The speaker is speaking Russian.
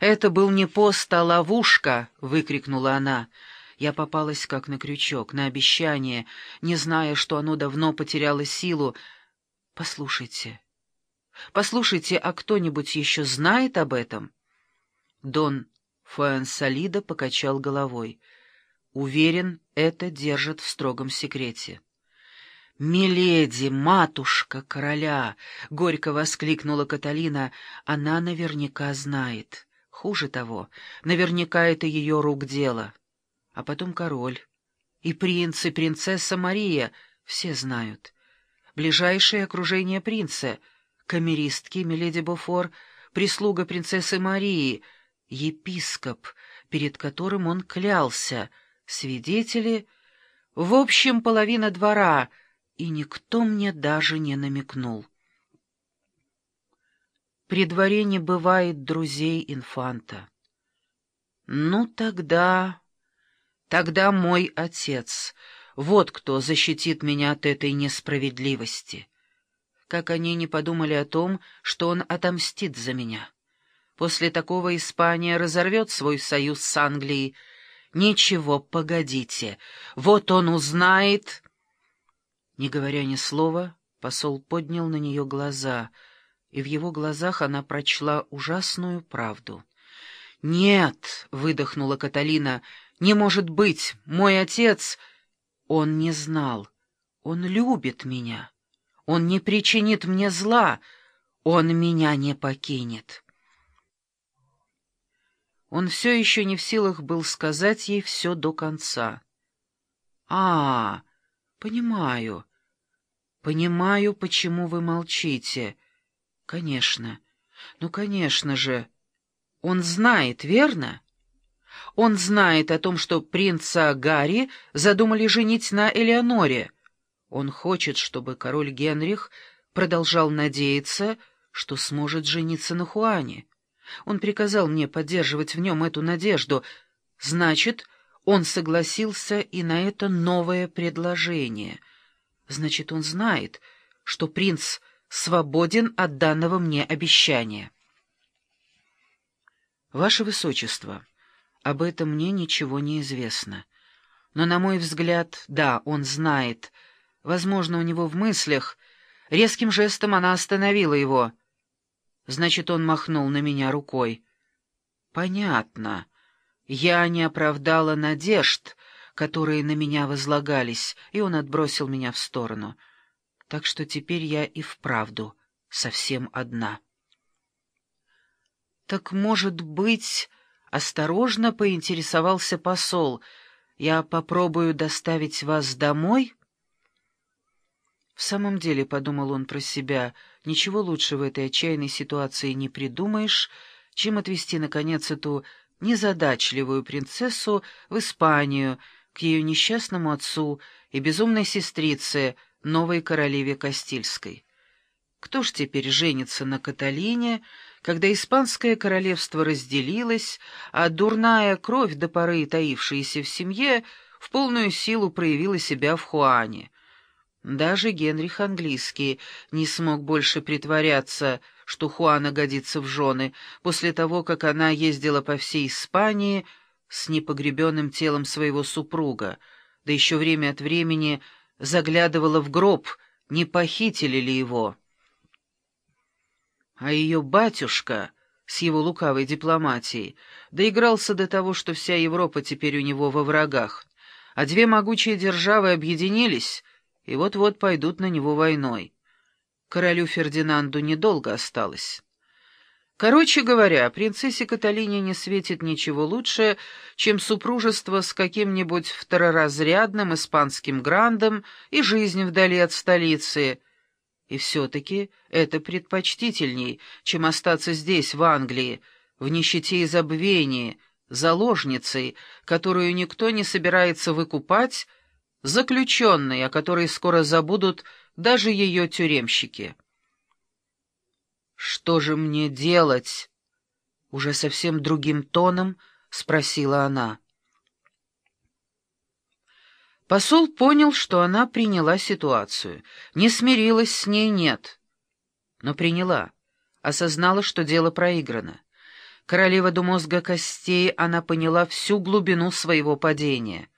«Это был не пост, а ловушка!» — выкрикнула она. Я попалась как на крючок, на обещание, не зная, что оно давно потеряло силу. «Послушайте, послушайте, а кто-нибудь еще знает об этом?» Дон Фуэнсалида покачал головой. «Уверен, это держат в строгом секрете». «Миледи, матушка короля!» — горько воскликнула Каталина. «Она наверняка знает». Хуже того, наверняка это ее рук дело. А потом король. И принц, и принцесса Мария все знают. Ближайшее окружение принца, камеристки Миледи Буфор, прислуга принцессы Марии, епископ, перед которым он клялся, свидетели, в общем, половина двора, и никто мне даже не намекнул. При дворе не бывает друзей инфанта. Ну, тогда... Тогда мой отец. Вот кто защитит меня от этой несправедливости. Как они не подумали о том, что он отомстит за меня. После такого Испания разорвет свой союз с Англией. Ничего, погодите. Вот он узнает... Не говоря ни слова, посол поднял на нее глаза — и в его глазах она прочла ужасную правду. «Нет!» — выдохнула Каталина. «Не может быть! Мой отец...» «Он не знал. Он любит меня. Он не причинит мне зла. Он меня не покинет». Он все еще не в силах был сказать ей все до конца. «А, понимаю. Понимаю, почему вы молчите». Конечно. Ну, конечно же. Он знает, верно? Он знает о том, что принца Гарри задумали женить на Элеоноре. Он хочет, чтобы король Генрих продолжал надеяться, что сможет жениться на Хуане. Он приказал мне поддерживать в нем эту надежду. Значит, он согласился и на это новое предложение. Значит, он знает, что принц свободен от данного мне обещания. Ваше Высочество, об этом мне ничего не известно. Но, на мой взгляд, да, он знает. Возможно, у него в мыслях. Резким жестом она остановила его. Значит, он махнул на меня рукой. Понятно. Я не оправдала надежд, которые на меня возлагались, и он отбросил меня в сторону так что теперь я и вправду совсем одна. «Так, может быть...» — осторожно поинтересовался посол. «Я попробую доставить вас домой?» В самом деле, — подумал он про себя, — ничего лучше в этой отчаянной ситуации не придумаешь, чем отвезти, наконец, эту незадачливую принцессу в Испанию, к ее несчастному отцу и безумной сестрице — новой королеве Кастильской. Кто ж теперь женится на Каталине, когда испанское королевство разделилось, а дурная кровь до поры таившаяся в семье в полную силу проявила себя в Хуане? Даже Генрих Английский не смог больше притворяться, что Хуана годится в жены, после того, как она ездила по всей Испании с непогребенным телом своего супруга, да еще время от времени заглядывала в гроб, не похитили ли его. А ее батюшка с его лукавой дипломатией доигрался до того, что вся Европа теперь у него во врагах, а две могучие державы объединились и вот-вот пойдут на него войной. Королю Фердинанду недолго осталось. Короче говоря, принцессе Каталине не светит ничего лучше, чем супружество с каким-нибудь второразрядным испанским грандом и жизнь вдали от столицы. И все-таки это предпочтительней, чем остаться здесь, в Англии, в нищете и забвении, заложницей, которую никто не собирается выкупать, заключенной, о которой скоро забудут даже ее тюремщики. «Что же мне делать?» Уже совсем другим тоном спросила она. Посол понял, что она приняла ситуацию. Не смирилась с ней, нет. Но приняла, осознала, что дело проиграно. Королева до мозга костей, она поняла всю глубину своего падения.